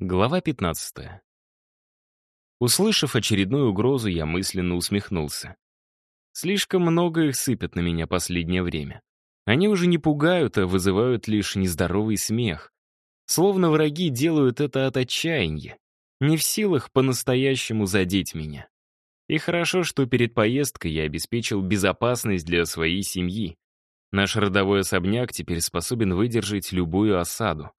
Глава 15. Услышав очередную угрозу, я мысленно усмехнулся. Слишком много их сыпят на меня последнее время. Они уже не пугают, а вызывают лишь нездоровый смех. Словно враги делают это от отчаяния, не в силах по-настоящему задеть меня. И хорошо, что перед поездкой я обеспечил безопасность для своей семьи. Наш родовой особняк теперь способен выдержать любую осаду.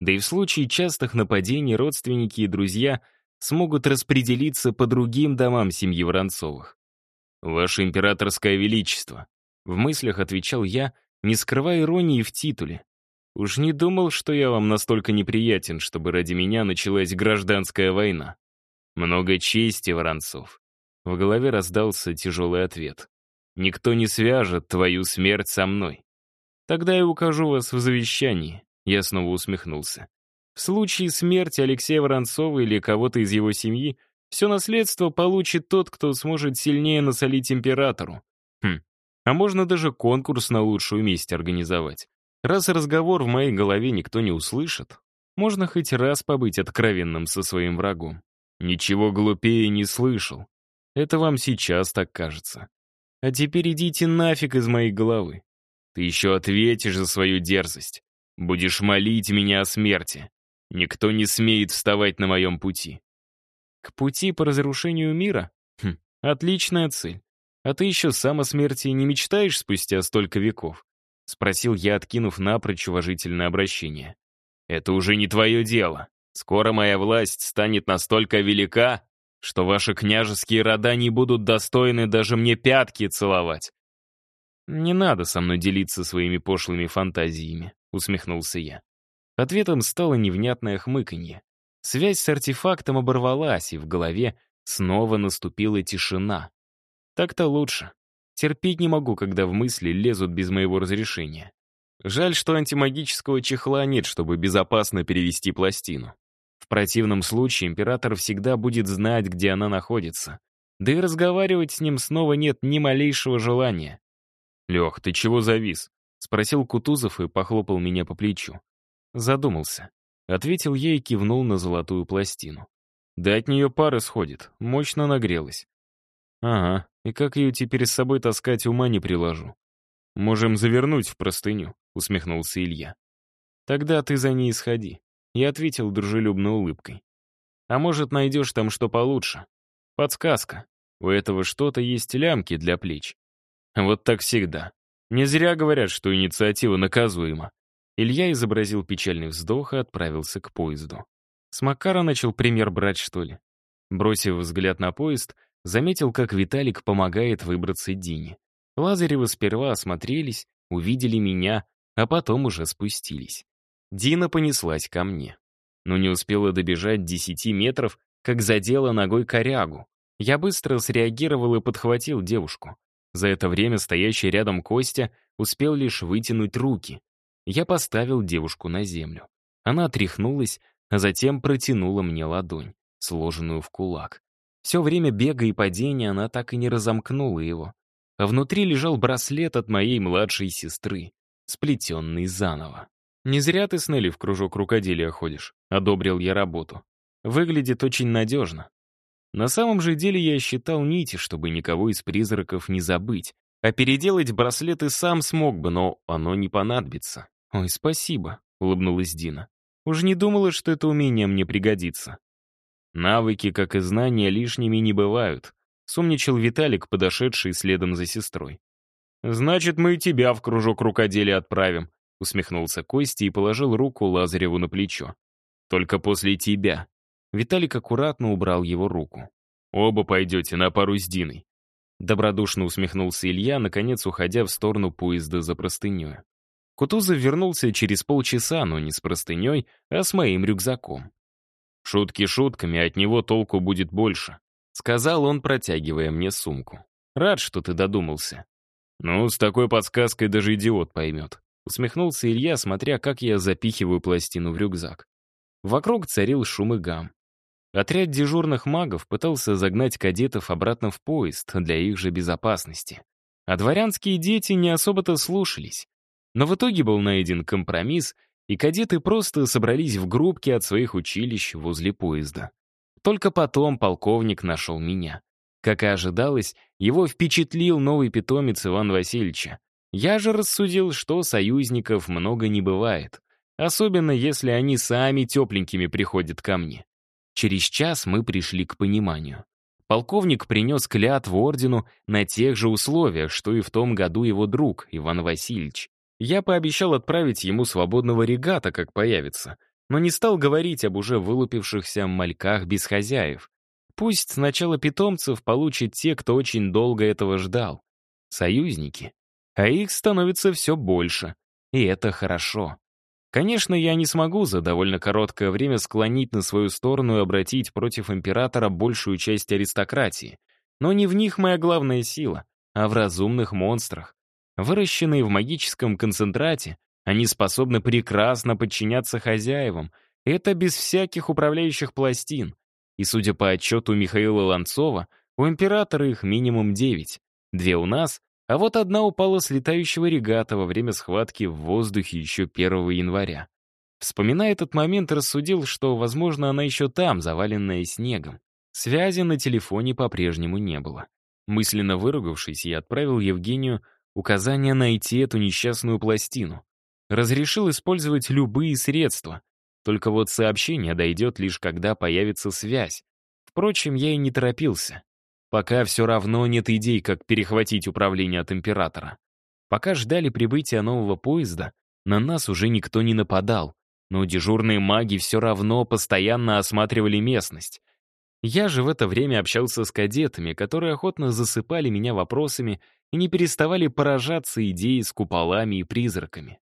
Да и в случае частых нападений родственники и друзья смогут распределиться по другим домам семьи Воронцовых. «Ваше императорское величество», — в мыслях отвечал я, не скрывая иронии в титуле. «Уж не думал, что я вам настолько неприятен, чтобы ради меня началась гражданская война. Много чести, Воронцов». В голове раздался тяжелый ответ. «Никто не свяжет твою смерть со мной. Тогда я укажу вас в завещании. Я снова усмехнулся. В случае смерти Алексея Воронцова или кого-то из его семьи, все наследство получит тот, кто сможет сильнее насолить императору. Хм, а можно даже конкурс на лучшую месть организовать. Раз разговор в моей голове никто не услышит, можно хоть раз побыть откровенным со своим врагом. Ничего глупее не слышал. Это вам сейчас так кажется. А теперь идите нафиг из моей головы. Ты еще ответишь за свою дерзость. Будешь молить меня о смерти. Никто не смеет вставать на моем пути. К пути по разрушению мира? Хм, отличная цель. А ты еще сам о смерти не мечтаешь спустя столько веков? Спросил я, откинув напрочь уважительное обращение. Это уже не твое дело. Скоро моя власть станет настолько велика, что ваши княжеские рода не будут достойны даже мне пятки целовать. Не надо со мной делиться своими пошлыми фантазиями усмехнулся я. Ответом стало невнятное хмыканье. Связь с артефактом оборвалась, и в голове снова наступила тишина. Так-то лучше. Терпеть не могу, когда в мысли лезут без моего разрешения. Жаль, что антимагического чехла нет, чтобы безопасно перевести пластину. В противном случае император всегда будет знать, где она находится. Да и разговаривать с ним снова нет ни малейшего желания. «Лех, ты чего завис?» — спросил Кутузов и похлопал меня по плечу. Задумался. Ответил я и кивнул на золотую пластину. Да от нее пар исходит, мощно нагрелась. Ага, и как ее теперь с собой таскать, ума не приложу. Можем завернуть в простыню, усмехнулся Илья. Тогда ты за ней сходи. Я ответил дружелюбной улыбкой. А может, найдешь там что получше? Подсказка. У этого что-то есть лямки для плеч. Вот так всегда. Не зря говорят, что инициатива наказуема. Илья изобразил печальный вздох и отправился к поезду. С Макара начал пример брать, что ли. Бросив взгляд на поезд, заметил, как Виталик помогает выбраться Дине. Лазаревы сперва осмотрелись, увидели меня, а потом уже спустились. Дина понеслась ко мне. Но не успела добежать десяти метров, как задела ногой корягу. Я быстро среагировал и подхватил девушку. За это время стоящий рядом Костя успел лишь вытянуть руки. Я поставил девушку на землю. Она отряхнулась, а затем протянула мне ладонь, сложенную в кулак. Все время бега и падения она так и не разомкнула его. А внутри лежал браслет от моей младшей сестры, сплетенный заново. «Не зря ты с Нелли в кружок рукоделия ходишь», — одобрил я работу. «Выглядит очень надежно. На самом же деле я считал нити, чтобы никого из призраков не забыть. А переделать браслеты сам смог бы, но оно не понадобится. «Ой, спасибо», — улыбнулась Дина. «Уж не думала, что это умение мне пригодится». «Навыки, как и знания, лишними не бывают», — сумничал Виталик, подошедший следом за сестрой. «Значит, мы и тебя в кружок рукоделия отправим», — усмехнулся Костя и положил руку Лазареву на плечо. «Только после тебя», Виталик аккуратно убрал его руку. «Оба пойдете на пару с Диной». Добродушно усмехнулся Илья, наконец уходя в сторону поезда за простыней. Кутузов вернулся через полчаса, но не с простыней, а с моим рюкзаком. «Шутки шутками, от него толку будет больше», — сказал он, протягивая мне сумку. «Рад, что ты додумался». «Ну, с такой подсказкой даже идиот поймет», — усмехнулся Илья, смотря, как я запихиваю пластину в рюкзак. Вокруг царил шум и гам. Отряд дежурных магов пытался загнать кадетов обратно в поезд для их же безопасности. А дворянские дети не особо-то слушались. Но в итоге был найден компромисс, и кадеты просто собрались в группки от своих училищ возле поезда. Только потом полковник нашел меня. Как и ожидалось, его впечатлил новый питомец Иван Васильевича. Я же рассудил, что союзников много не бывает, особенно если они сами тепленькими приходят ко мне. Через час мы пришли к пониманию. Полковник принес клятву ордену на тех же условиях, что и в том году его друг, Иван Васильевич. Я пообещал отправить ему свободного регата, как появится, но не стал говорить об уже вылупившихся мальках без хозяев. Пусть сначала питомцев получат те, кто очень долго этого ждал. Союзники. А их становится все больше. И это хорошо. Конечно, я не смогу за довольно короткое время склонить на свою сторону и обратить против императора большую часть аристократии. Но не в них моя главная сила, а в разумных монстрах. Выращенные в магическом концентрате, они способны прекрасно подчиняться хозяевам, это без всяких управляющих пластин. И судя по отчету Михаила Ланцова, у императора их минимум девять. Две у нас, а вот одна упала с летающего регата во время схватки в воздухе еще 1 января. Вспоминая этот момент, рассудил, что, возможно, она еще там, заваленная снегом. Связи на телефоне по-прежнему не было. Мысленно выругавшись, я отправил Евгению указание найти эту несчастную пластину. Разрешил использовать любые средства. Только вот сообщение дойдет лишь когда появится связь. Впрочем, я и не торопился. Пока все равно нет идей, как перехватить управление от императора. Пока ждали прибытия нового поезда, на нас уже никто не нападал, но дежурные маги все равно постоянно осматривали местность. Я же в это время общался с кадетами, которые охотно засыпали меня вопросами и не переставали поражаться идеей с куполами и призраками.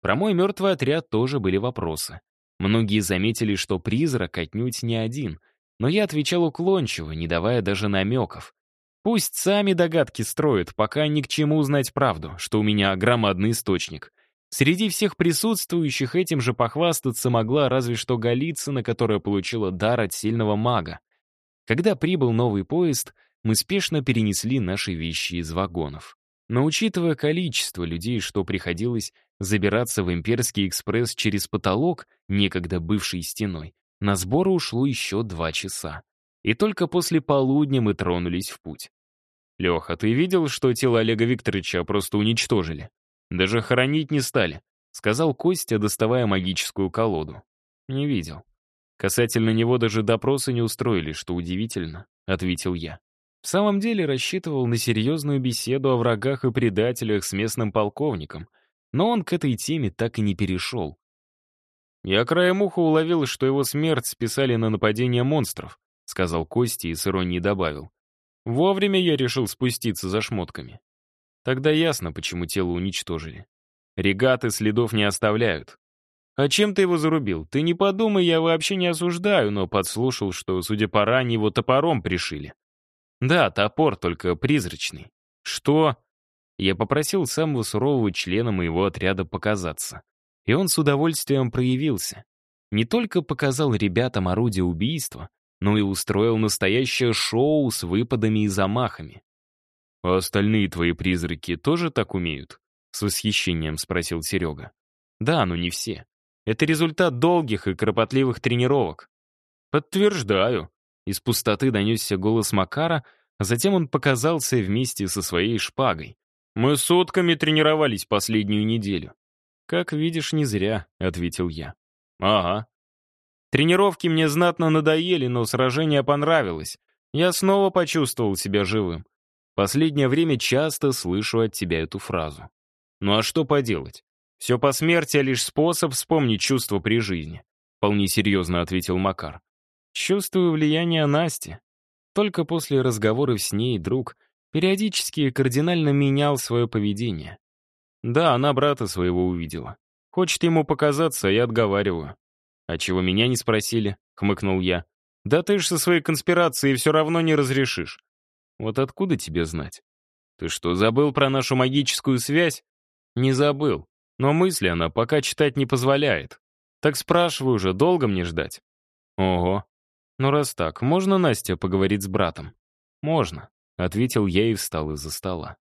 Про мой мертвый отряд тоже были вопросы. Многие заметили, что призрак отнюдь не один — но я отвечал уклончиво, не давая даже намеков. Пусть сами догадки строят, пока ни к чему узнать правду, что у меня громадный источник. Среди всех присутствующих этим же похвастаться могла разве что Голицына, которая получила дар от сильного мага. Когда прибыл новый поезд, мы спешно перенесли наши вещи из вагонов. Но учитывая количество людей, что приходилось забираться в имперский экспресс через потолок, некогда бывший стеной, на сборы ушло еще два часа. И только после полудня мы тронулись в путь. «Леха, ты видел, что тело Олега Викторовича просто уничтожили? Даже хоронить не стали», — сказал Костя, доставая магическую колоду. «Не видел. Касательно него даже допросы не устроили, что удивительно», — ответил я. В самом деле рассчитывал на серьезную беседу о врагах и предателях с местным полковником, но он к этой теме так и не перешел. «Я краем уха уловил, что его смерть списали на нападение монстров», сказал Кости и с иронией добавил. «Вовремя я решил спуститься за шмотками. Тогда ясно, почему тело уничтожили. Регаты следов не оставляют. А чем ты его зарубил? Ты не подумай, я вообще не осуждаю, но подслушал, что, судя по ране, его топором пришили. Да, топор, только призрачный. Что? Я попросил самого сурового члена моего отряда показаться. И он с удовольствием проявился. Не только показал ребятам орудие убийства, но и устроил настоящее шоу с выпадами и замахами. «А остальные твои призраки тоже так умеют?» — с восхищением спросил Серега. «Да, но не все. Это результат долгих и кропотливых тренировок». «Подтверждаю». Из пустоты донесся голос Макара, а затем он показался вместе со своей шпагой. «Мы сутками тренировались последнюю неделю. «Как видишь, не зря», — ответил я. «Ага. Тренировки мне знатно надоели, но сражение понравилось. Я снова почувствовал себя живым. Последнее время часто слышу от тебя эту фразу. Ну а что поделать? Все по смерти, а лишь способ вспомнить чувство при жизни», — вполне серьезно ответил Макар. «Чувствую влияние Насти. Только после разговоров с ней друг периодически кардинально менял свое поведение. Да, она брата своего увидела. Хочет ему показаться, а я отговариваю. «А чего меня не спросили?» — хмыкнул я. «Да ты ж со своей конспирацией все равно не разрешишь». «Вот откуда тебе знать?» «Ты что, забыл про нашу магическую связь?» «Не забыл. Но мысли она пока читать не позволяет. Так спрашиваю уже, долго мне ждать?» «Ого. Ну раз так, можно Настя поговорить с братом?» «Можно», — ответил я и встал из-за стола.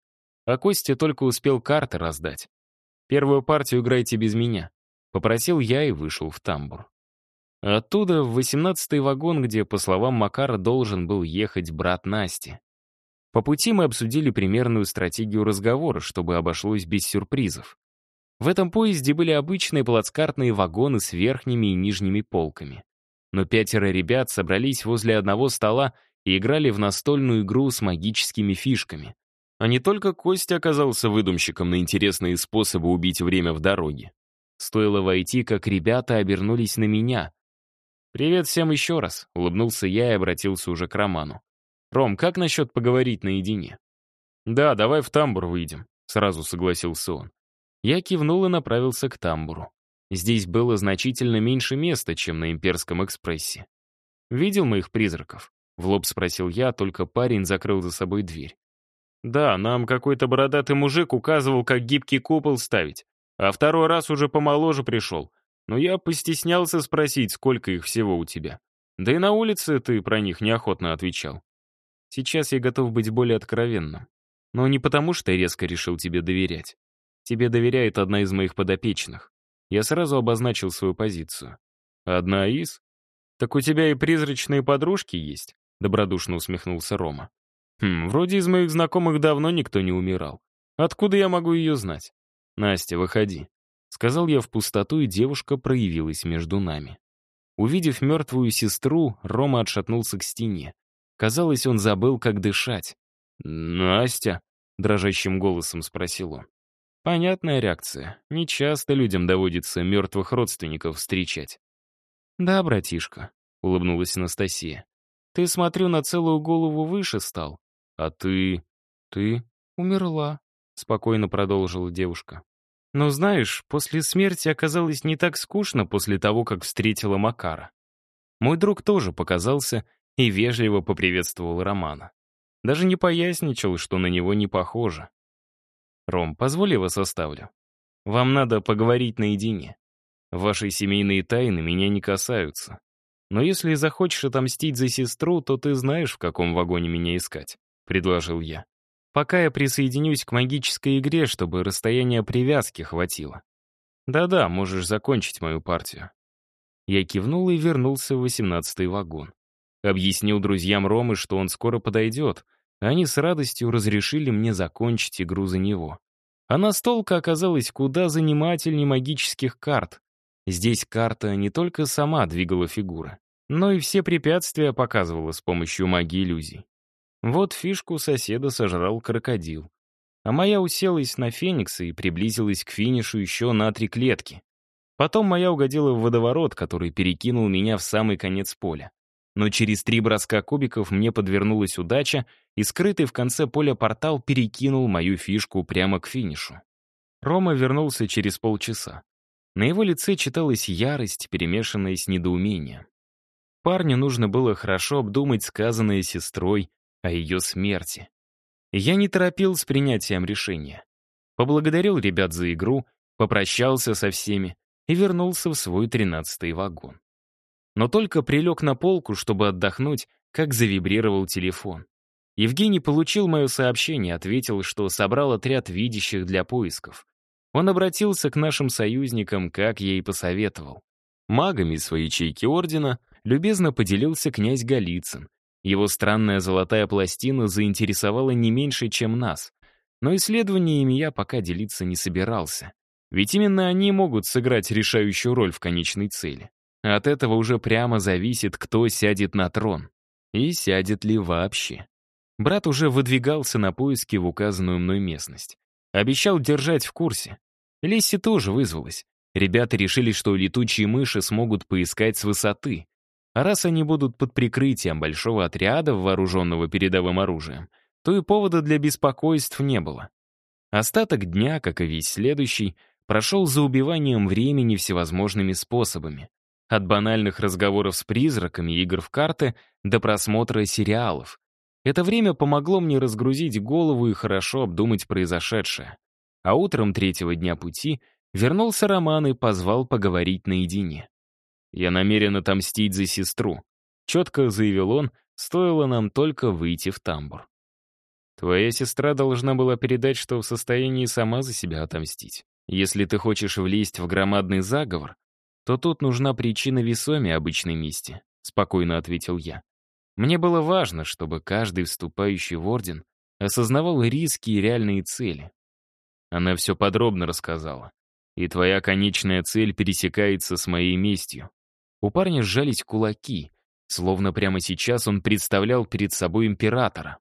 А Костя только успел карты раздать. Первую партию играйте без меня. Попросил я и вышел в тамбур. Оттуда в восемнадцатый вагон, где, по словам Макара, должен был ехать брат Насти. По пути мы обсудили примерную стратегию разговора, чтобы обошлось без сюрпризов. В этом поезде были обычные плацкартные вагоны с верхними и нижними полками. Но пятеро ребят собрались возле одного стола и играли в настольную игру с магическими фишками. А не только Костя оказался выдумщиком на интересные способы убить время в дороге. Стоило войти, как ребята обернулись на меня. «Привет всем еще раз», — улыбнулся я и обратился уже к Роману. «Ром, как насчет поговорить наедине?» «Да, давай в тамбур выйдем», — сразу согласился он. Я кивнул и направился к тамбуру. Здесь было значительно меньше места, чем на Имперском экспрессе. «Видел моих призраков?» — в лоб спросил я, только парень закрыл за собой дверь. «Да, нам какой-то бородатый мужик указывал, как гибкий купол ставить. А второй раз уже помоложе пришел. Но я постеснялся спросить, сколько их всего у тебя. Да и на улице ты про них неохотно отвечал. Сейчас я готов быть более откровенным. Но не потому, что я резко решил тебе доверять. Тебе доверяет одна из моих подопечных. Я сразу обозначил свою позицию. Одна из? Так у тебя и призрачные подружки есть? Добродушно усмехнулся Рома. Хм, вроде из моих знакомых давно никто не умирал. Откуда я могу ее знать? «Настя, выходи», — сказал я в пустоту, и девушка проявилась между нами. Увидев мертвую сестру, Рома отшатнулся к стене. Казалось, он забыл, как дышать. «Настя?» — дрожащим голосом спросил он. Понятная реакция. Не часто людям доводится мертвых родственников встречать. «Да, братишка», — улыбнулась Анастасия. «Ты, смотрю, на целую голову выше стал. А ты... ты умерла», — спокойно продолжила девушка. Но знаешь, после смерти оказалось не так скучно после того, как встретила Макара. Мой друг тоже показался и вежливо поприветствовал Романа. Даже не поясничал, что на него не похоже. «Ром, позволь вас оставлю. Вам надо поговорить наедине. Ваши семейные тайны меня не касаются. Но если захочешь отомстить за сестру, то ты знаешь, в каком вагоне меня искать», — предложил я пока я присоединюсь к магической игре, чтобы расстояние привязки хватило. Да-да, можешь закончить мою партию. Я кивнул и вернулся в восемнадцатый вагон. Объяснил друзьям Ромы, что он скоро подойдет, они с радостью разрешили мне закончить игру за него. А настолка оказалась куда занимательнее магических карт. Здесь карта не только сама двигала фигуры, но и все препятствия показывала с помощью магии иллюзий. Вот фишку соседа сожрал крокодил. А моя уселась на феникса и приблизилась к финишу еще на три клетки. Потом моя угодила в водоворот, который перекинул меня в самый конец поля. Но через три броска кубиков мне подвернулась удача, и скрытый в конце поля портал перекинул мою фишку прямо к финишу. Рома вернулся через полчаса. На его лице читалась ярость, перемешанная с недоумением. Парню нужно было хорошо обдумать сказанное сестрой, о ее смерти. Я не торопил с принятием решения. Поблагодарил ребят за игру, попрощался со всеми и вернулся в свой тринадцатый вагон. Но только прилег на полку, чтобы отдохнуть, как завибрировал телефон. Евгений получил мое сообщение, ответил, что собрал отряд видящих для поисков. Он обратился к нашим союзникам, как я и посоветовал. Магами своей ячейки ордена любезно поделился князь Голицын, его странная золотая пластина заинтересовала не меньше, чем нас. Но исследованиями я пока делиться не собирался. Ведь именно они могут сыграть решающую роль в конечной цели. От этого уже прямо зависит, кто сядет на трон. И сядет ли вообще. Брат уже выдвигался на поиски в указанную мной местность. Обещал держать в курсе. Лисси тоже вызвалась. Ребята решили, что летучие мыши смогут поискать с высоты. А раз они будут под прикрытием большого отряда, вооруженного передовым оружием, то и повода для беспокойств не было. Остаток дня, как и весь следующий, прошел за убиванием времени всевозможными способами. От банальных разговоров с призраками и игр в карты до просмотра сериалов. Это время помогло мне разгрузить голову и хорошо обдумать произошедшее. А утром третьего дня пути вернулся Роман и позвал поговорить наедине. Я намерен отомстить за сестру», — четко заявил он, стоило нам только выйти в тамбур. «Твоя сестра должна была передать, что в состоянии сама за себя отомстить», Если ты хочешь влезть в громадный заговор, то тут нужна причина весомее обычной мести», — спокойно ответил я. Мне было важно, чтобы каждый вступающий в орден осознавал риски и реальные цели. Она все подробно рассказала. И твоя конечная цель пересекается с моей местью. У парня сжались кулаки, словно прямо сейчас он представлял перед собой императора.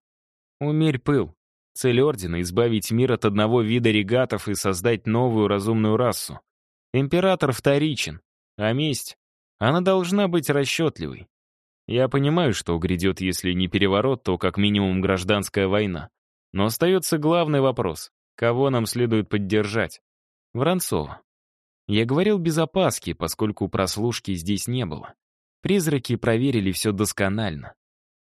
Умерь пыл. Цель Ордена — избавить мир от одного вида регатов и создать новую разумную расу. Император вторичен, а месть, она должна быть расчетливой. Я понимаю, что грядет, если не переворот, то как минимум гражданская война. Но остается главный вопрос — кого нам следует поддержать? Воронцова. Я говорил без опаски, поскольку прослушки здесь не было. Призраки проверили все досконально.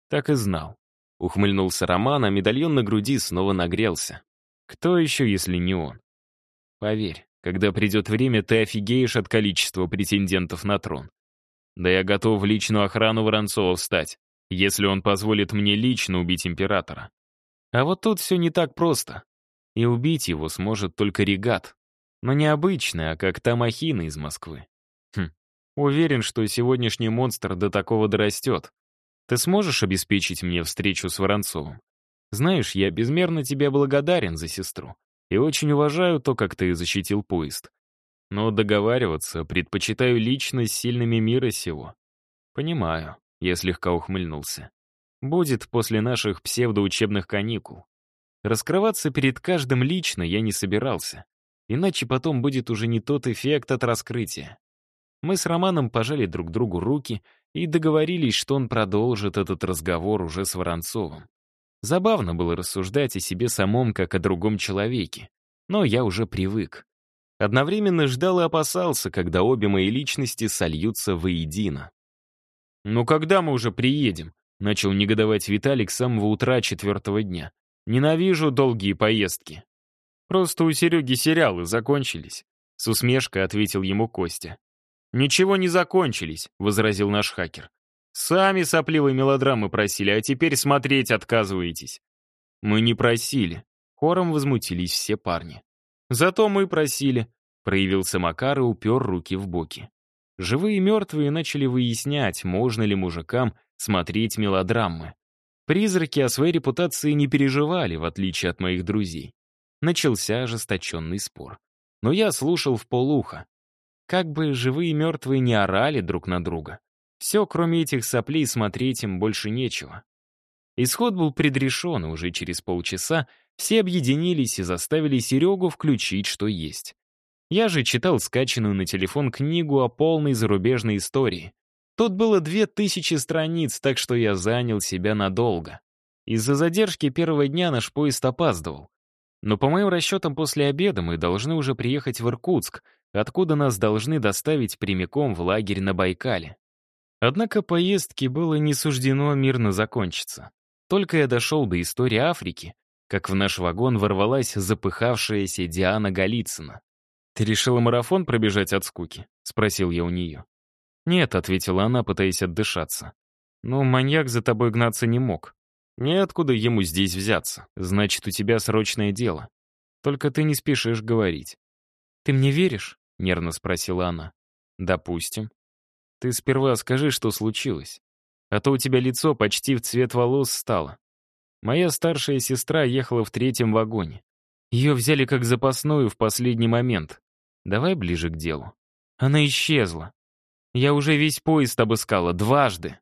Так и знал. Ухмыльнулся Роман, а медальон на груди снова нагрелся. Кто еще, если не он? Поверь, когда придет время, ты офигеешь от количества претендентов на трон. Да я готов в личную охрану Воронцова встать, если он позволит мне лично убить императора. А вот тут все не так просто. И убить его сможет только регат. Но не обычный, а как та махина из Москвы. Хм. Уверен, что сегодняшний монстр до такого дорастет. Ты сможешь обеспечить мне встречу с Воронцовым? Знаешь, я безмерно тебе благодарен за сестру и очень уважаю то, как ты защитил поезд. Но договариваться предпочитаю лично с сильными мира сего. Понимаю, я слегка ухмыльнулся. Будет после наших псевдоучебных каникул. Раскрываться перед каждым лично я не собирался. Иначе потом будет уже не тот эффект от раскрытия. Мы с Романом пожали друг другу руки и договорились, что он продолжит этот разговор уже с Воронцовым. Забавно было рассуждать о себе самом, как о другом человеке. Но я уже привык. Одновременно ждал и опасался, когда обе мои личности сольются воедино. «Ну когда мы уже приедем?» — начал негодовать Виталик с самого утра четвертого дня. «Ненавижу долгие поездки». Просто у Сереги сериалы закончились. С усмешкой ответил ему Костя. «Ничего не закончились», — возразил наш хакер. «Сами сопливые мелодрамы просили, а теперь смотреть отказываетесь». «Мы не просили», — хором возмутились все парни. «Зато мы просили», — проявился Макар и упер руки в боки. Живые и мертвые начали выяснять, можно ли мужикам смотреть мелодрамы. Призраки о своей репутации не переживали, в отличие от моих друзей. Начался ожесточенный спор. Но я слушал в полуха. Как бы живые и мертвые не орали друг на друга. Все, кроме этих соплей, смотреть им больше нечего. Исход был предрешен, и уже через полчаса все объединились и заставили Серегу включить, что есть. Я же читал скачанную на телефон книгу о полной зарубежной истории. Тут было две тысячи страниц, так что я занял себя надолго. Из-за задержки первого дня наш поезд опаздывал. Но по моим расчетам, после обеда мы должны уже приехать в Иркутск, откуда нас должны доставить прямиком в лагерь на Байкале. Однако поездке было не суждено мирно закончиться. Только я дошел до истории Африки, как в наш вагон ворвалась запыхавшаяся Диана Голицына. «Ты решила марафон пробежать от скуки?» — спросил я у нее. «Нет», — ответила она, пытаясь отдышаться. «Но маньяк за тобой гнаться не мог. Неоткуда ему здесь взяться. Значит, у тебя срочное дело. Только ты не спешишь говорить. «Ты мне веришь?» — нервно спросила она. «Допустим. Ты сперва скажи, что случилось. А то у тебя лицо почти в цвет волос стало. Моя старшая сестра ехала в третьем вагоне. Ее взяли как запасную в последний момент. Давай ближе к делу. Она исчезла. Я уже весь поезд обыскала дважды.